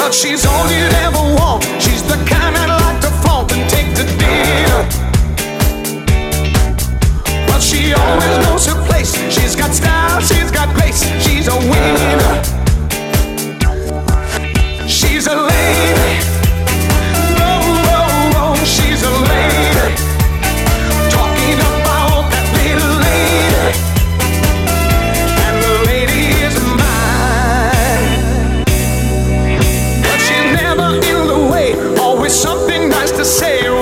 but she's all you'd ever want. to say